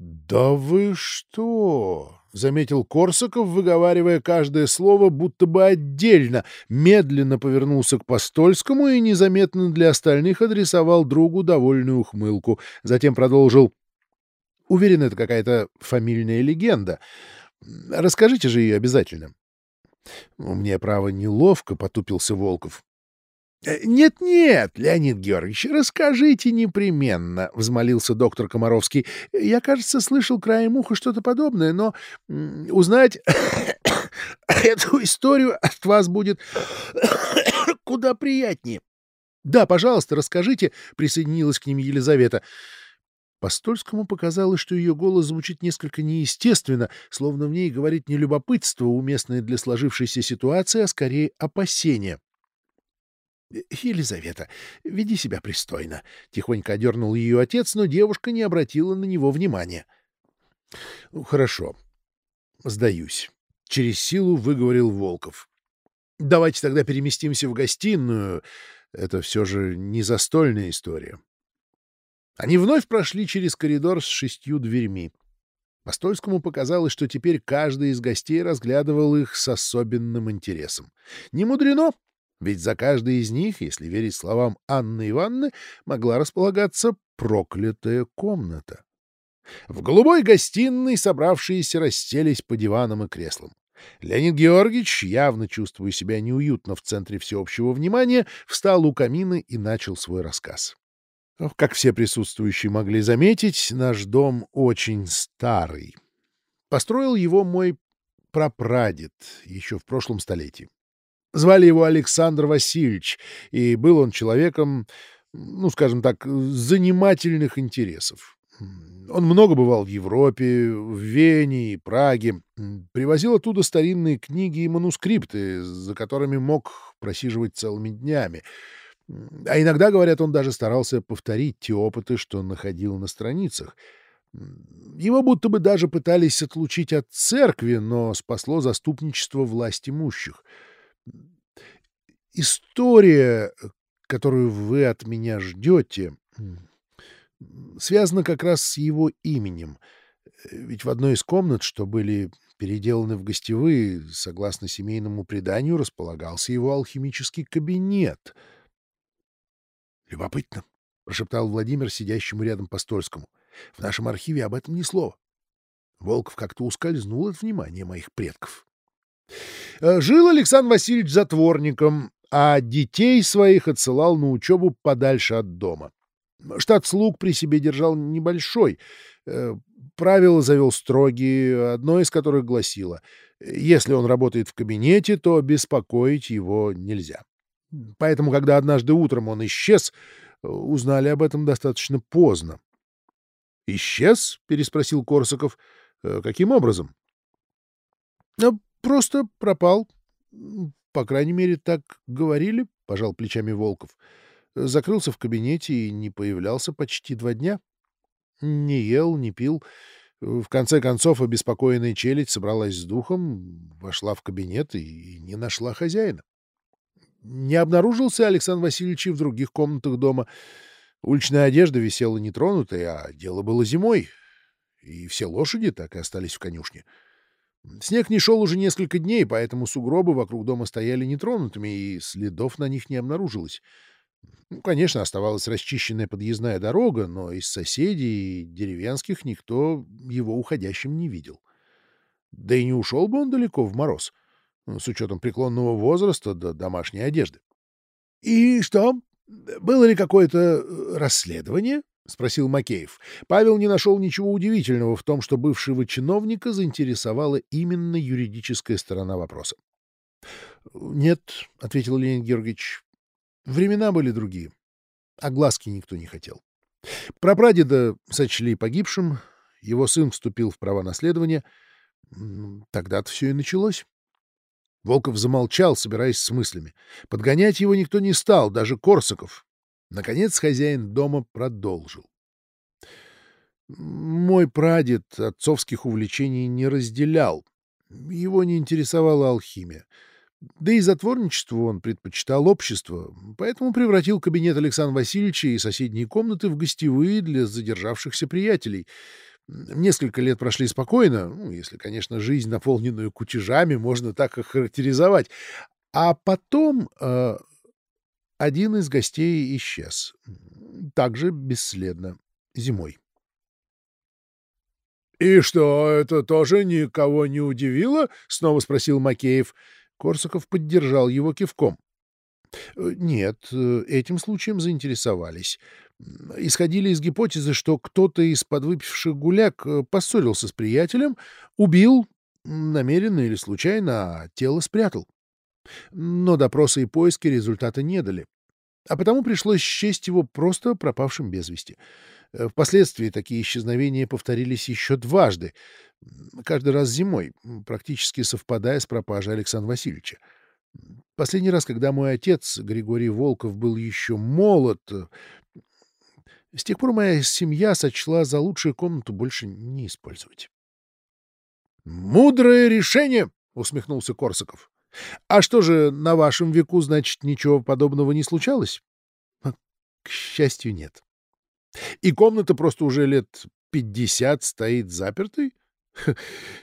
«Да вы что!» — заметил Корсаков, выговаривая каждое слово будто бы отдельно, медленно повернулся к Постольскому и незаметно для остальных адресовал другу довольную ухмылку. Затем продолжил. «Уверен, это какая-то фамильная легенда. Расскажите же ее обязательно». «Мне, право, неловко», — потупился Волков. «Э, «Нет-нет, Леонид Георгиевич, расскажите непременно», — взмолился доктор Комаровский. «Я, кажется, слышал краем уха что-то подобное, но узнать эту историю от вас будет куда приятнее». «Да, пожалуйста, расскажите», — присоединилась к ним Елизавета. Постольскому показалось, что ее голос звучит несколько неестественно, словно в ней говорит не любопытство, уместное для сложившейся ситуации, а скорее опасение. — Елизавета, веди себя пристойно, — тихонько одернул ее отец, но девушка не обратила на него внимания. — Хорошо. Сдаюсь. Через силу выговорил Волков. — Давайте тогда переместимся в гостиную. Это все же не застольная история. Они вновь прошли через коридор с шестью дверьми. Постольскому показалось, что теперь каждый из гостей разглядывал их с особенным интересом. Не мудрено, ведь за каждой из них, если верить словам Анны Ивановны, могла располагаться проклятая комната. В голубой гостиной собравшиеся расселись по диванам и креслам. Леонид Георгиевич, явно чувствуя себя неуютно в центре всеобщего внимания, встал у камина и начал свой рассказ. Как все присутствующие могли заметить, наш дом очень старый. Построил его мой прапрадед еще в прошлом столетии. Звали его Александр Васильевич, и был он человеком, ну, скажем так, занимательных интересов. Он много бывал в Европе, в Вене и Праге, привозил оттуда старинные книги и манускрипты, за которыми мог просиживать целыми днями. А иногда, говорят, он даже старался повторить те опыты, что находил на страницах. Его будто бы даже пытались отлучить от церкви, но спасло заступничество власть имущих — История, которую вы от меня ждете, связана как раз с его именем. Ведь в одной из комнат, что были переделаны в гостевые, согласно семейному преданию, располагался его алхимический кабинет. «Любопытно», — прошептал Владимир сидящему рядом Постольскому. «В нашем архиве об этом ни слова. Волков как-то ускользнул от внимания моих предков». Э, жил Александр Васильевич затворником, а детей своих отсылал на учебу подальше от дома. Штат слуг при себе держал небольшой. Э, правила завел строгие, одно из которых гласило, если он работает в кабинете, то беспокоить его нельзя. Поэтому, когда однажды утром он исчез, узнали об этом достаточно поздно. «Исчез?» — переспросил Корсаков. «Э, «Каким образом?» Просто пропал. По крайней мере, так говорили, — пожал плечами Волков. Закрылся в кабинете и не появлялся почти два дня. Не ел, не пил. В конце концов, обеспокоенная челядь собралась с духом, вошла в кабинет и не нашла хозяина. Не обнаружился Александр Васильевич в других комнатах дома. Уличная одежда висела нетронутой, а дело было зимой, и все лошади так и остались в конюшне. — Снег не шел уже несколько дней, поэтому сугробы вокруг дома стояли нетронутыми, и следов на них не обнаружилось. Ну, конечно, оставалась расчищенная подъездная дорога, но из соседей и деревенских никто его уходящим не видел. Да и не ушел бы он далеко в мороз, ну, с учетом преклонного возраста до домашней одежды. — И что? Было ли какое-то э, расследование? — спросил Макеев. Павел не нашел ничего удивительного в том, что бывшего чиновника заинтересовала именно юридическая сторона вопроса. — Нет, — ответил Леонид Георгиевич, — времена были другие. А глазки никто не хотел. Прапрадеда сочли погибшим, его сын вступил в права наследования. Тогда-то все и началось. Волков замолчал, собираясь с мыслями. Подгонять его никто не стал, даже Корсаков, Наконец хозяин дома продолжил. Мой прадед отцовских увлечений не разделял. Его не интересовала алхимия. Да и затворничество он предпочитал общество, поэтому превратил кабинет Александра Васильевича и соседние комнаты в гостевые для задержавшихся приятелей. Несколько лет прошли спокойно, ну, если, конечно, жизнь, наполненную кутежами, можно так охарактеризовать. А потом э, один из гостей исчез. Также бесследно. Зимой. — И что, это тоже никого не удивило? — снова спросил Макеев. Корсаков поддержал его кивком. Э, нет, э, этим случаем заинтересовались. Исходили из гипотезы, что кто-то из подвыпивших гуляк э, поссорился с приятелем, убил, намеренно или случайно, а тело спрятал. Но допросы и поиски результата не дали. А потому пришлось счесть его просто пропавшим без вести. Впоследствии такие исчезновения повторились еще дважды, каждый раз зимой, практически совпадая с пропажей Александра Васильевича. Последний раз, когда мой отец, Григорий Волков, был еще молод, э, с тех пор моя семья сочла за лучшую комнату больше не использовать. — Мудрое решение! — усмехнулся Корсаков. — А что же, на вашем веку, значит, ничего подобного не случалось? А, — К счастью, нет. — И комната просто уже лет пятьдесят стоит запертой?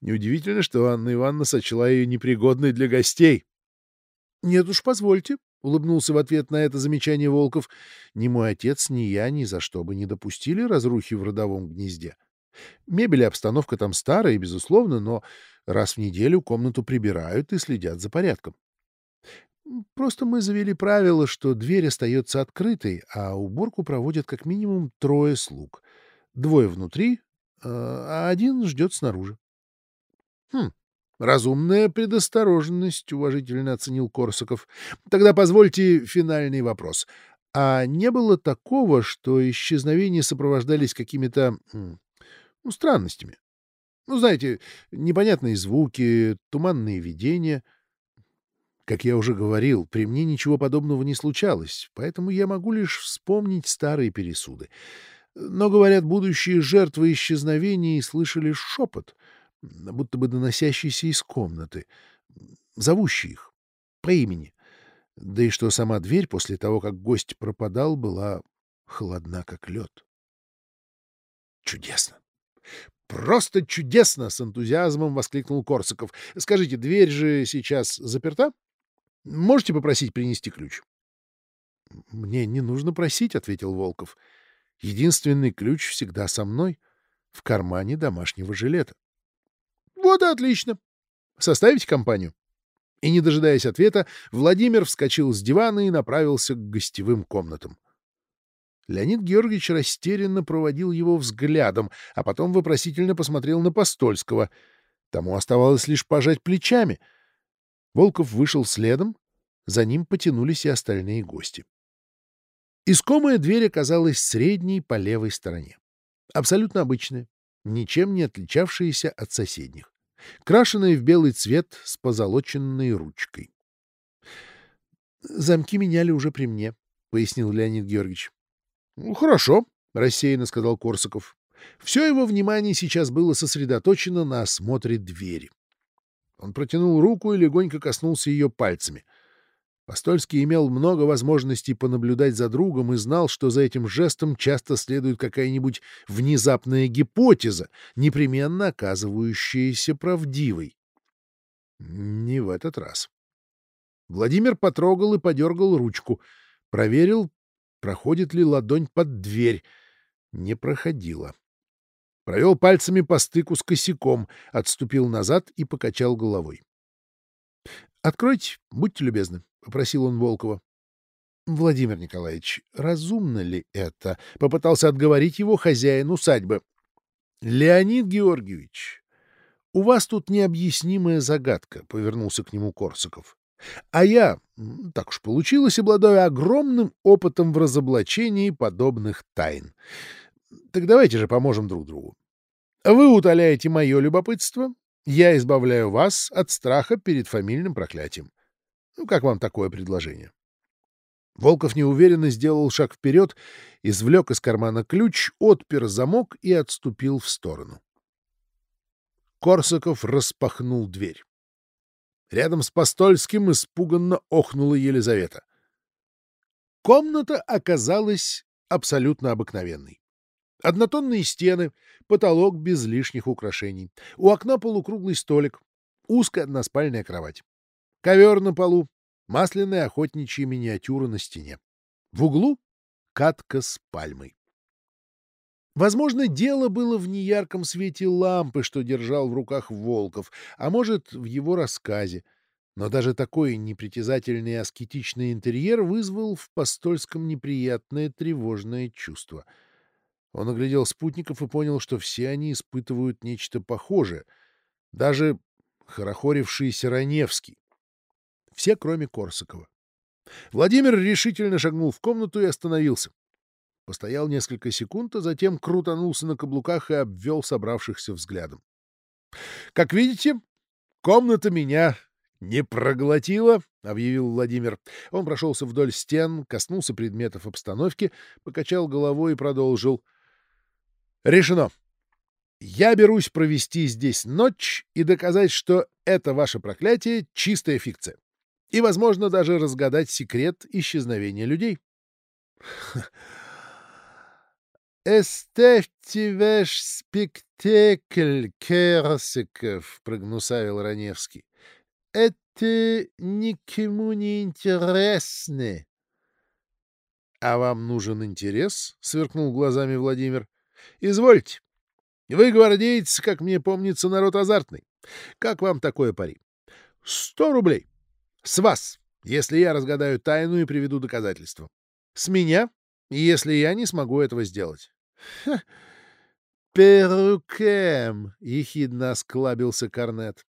Неудивительно, что Анна Ивановна сочла ее непригодной для гостей. — Нет уж, позвольте, — улыбнулся в ответ на это замечание Волков. — Ни мой отец, ни я ни за что бы не допустили разрухи в родовом гнезде. Мебель и обстановка там старые, безусловно, но раз в неделю комнату прибирают и следят за порядком. Просто мы завели правило, что дверь остается открытой, а уборку проводят как минимум трое слуг. Двое внутри, а один ждет снаружи. — Хм, Разумная предосторожность, уважительно оценил Корсаков. Тогда позвольте финальный вопрос. А не было такого, что исчезновения сопровождались какими-то ну, странностями? Ну, знаете, непонятные звуки, туманные видения. Как я уже говорил, при мне ничего подобного не случалось, поэтому я могу лишь вспомнить старые пересуды. Но, говорят, будущие жертвы исчезновений слышали шепот — будто бы доносящийся из комнаты, зовущий их по имени. Да и что сама дверь после того, как гость пропадал, была холодна, как лед. «Чудесно! Просто чудесно!» — с энтузиазмом воскликнул Корсаков. «Скажите, дверь же сейчас заперта? Можете попросить принести ключ?» «Мне не нужно просить», — ответил Волков. «Единственный ключ всегда со мной, в кармане домашнего жилета». Вот и отлично. Составите компанию. И, не дожидаясь ответа, Владимир вскочил с дивана и направился к гостевым комнатам. Леонид Георгиевич растерянно проводил его взглядом, а потом вопросительно посмотрел на Постольского. Тому оставалось лишь пожать плечами. Волков вышел следом, за ним потянулись и остальные гости. Искомая дверь оказалась средней по левой стороне. Абсолютно обычная, ничем не отличавшаяся от соседних крашеная в белый цвет с позолоченной ручкой. «Замки меняли уже при мне», — пояснил Леонид Георгиевич. «Ну, хорошо», — рассеянно сказал Корсаков. Все его внимание сейчас было сосредоточено на осмотре двери. Он протянул руку и легонько коснулся ее пальцами — Постольский имел много возможностей понаблюдать за другом и знал, что за этим жестом часто следует какая-нибудь внезапная гипотеза, непременно оказывающаяся правдивой. Не в этот раз. Владимир потрогал и подергал ручку, проверил, проходит ли ладонь под дверь. Не проходила. Провел пальцами по стыку с косяком, отступил назад и покачал головой. — Откройте, будьте любезны. — попросил он Волкова. — Владимир Николаевич, разумно ли это? — попытался отговорить его хозяин усадьбы. — Леонид Георгиевич, у вас тут необъяснимая загадка, — повернулся к нему Корсаков. — А я, так уж получилось, обладаю огромным опытом в разоблачении подобных тайн. Так давайте же поможем друг другу. Вы утоляете мое любопытство, я избавляю вас от страха перед фамильным проклятием. Ну, как вам такое предложение? Волков неуверенно сделал шаг вперед, извлек из кармана ключ, отпер замок и отступил в сторону. Корсаков распахнул дверь. Рядом с Постольским испуганно охнула Елизавета. Комната оказалась абсолютно обыкновенной. Однотонные стены, потолок без лишних украшений. У окна полукруглый столик, узкая односпальная кровать. Ковер на полу, масляная охотничья миниатюра на стене. В углу — катка с пальмой. Возможно, дело было в неярком свете лампы, что держал в руках Волков, а может, в его рассказе. Но даже такой непритязательный аскетичный интерьер вызвал в Постольском неприятное тревожное чувство. Он оглядел спутников и понял, что все они испытывают нечто похожее. Даже хорохорившийся Раневский. Все, кроме Корсакова. Владимир решительно шагнул в комнату и остановился. Постоял несколько секунд, а затем крутанулся на каблуках и обвел собравшихся взглядом. — Как видите, комната меня не проглотила, — объявил Владимир. Он прошелся вдоль стен, коснулся предметов обстановки, покачал головой и продолжил. — Решено. Я берусь провести здесь ночь и доказать, что это ваше проклятие — чистая фикция. И, возможно, даже разгадать секрет исчезновения людей. — «Эставьте ваш спектакль, Керсиков», — прогнусавил Раневский. «Это никому не интересно». «А вам нужен интерес?» — сверкнул глазами Владимир. «Извольте. Вы гвардейцы, как мне помнится, народ азартный. Как вам такое пари? Сто рублей. С вас, если я разгадаю тайну и приведу доказательства. С меня, если я не смогу этого сделать. — Перукем! — ехидно осклабился Корнет.